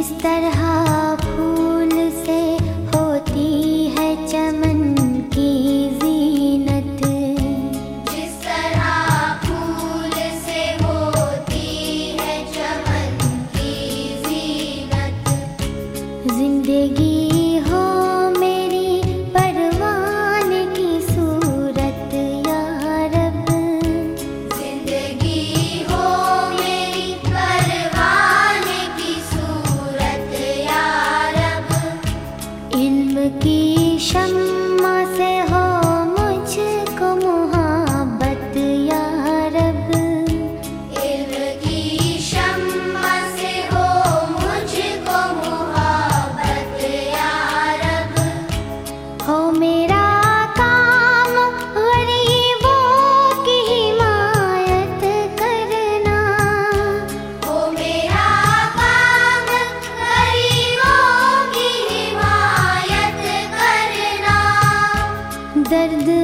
اس طرح درد